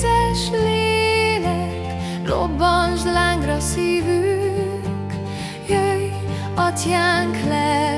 Vizes lélek, robbansd lángra szívünk, jöjj, atyánk lesz.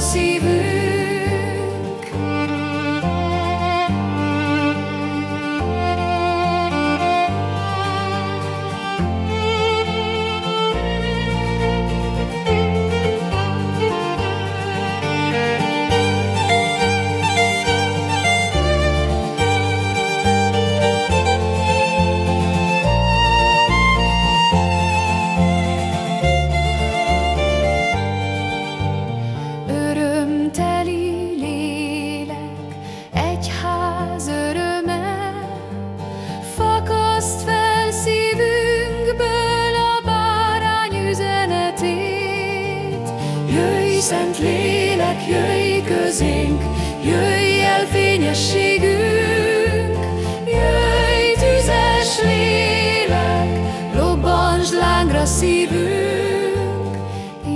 Lángra Szent Lélek, jöjj közénk, jöjj el fényességünk, jöjj tüzes lélek, robbansd lángra szívünk,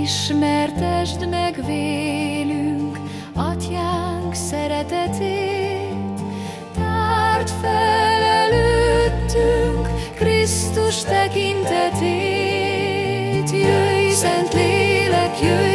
ismertesd meg vélünk atyánk szeretetét, tárd fel előttünk Krisztus tekintetét, jöjj Szent Lélek, jöjj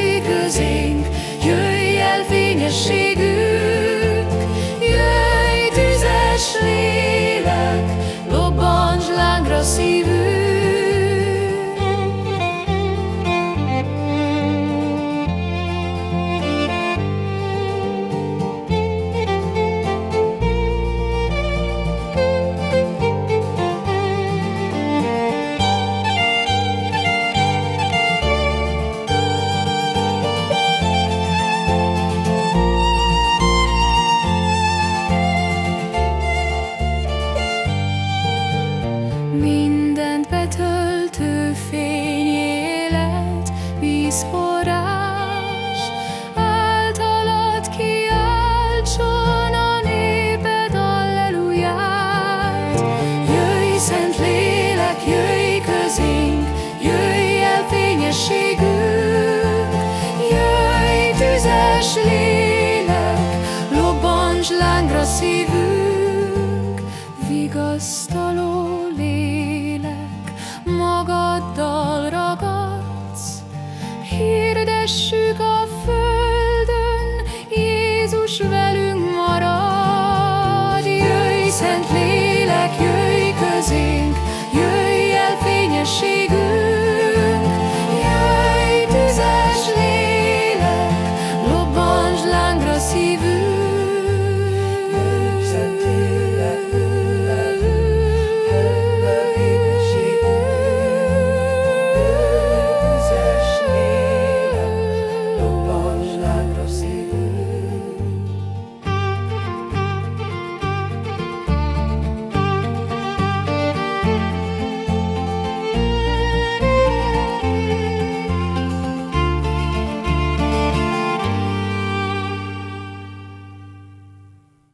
vigasztaló lélek, magaddal ragadsz, Hirdessük a földön, Jézus velünk.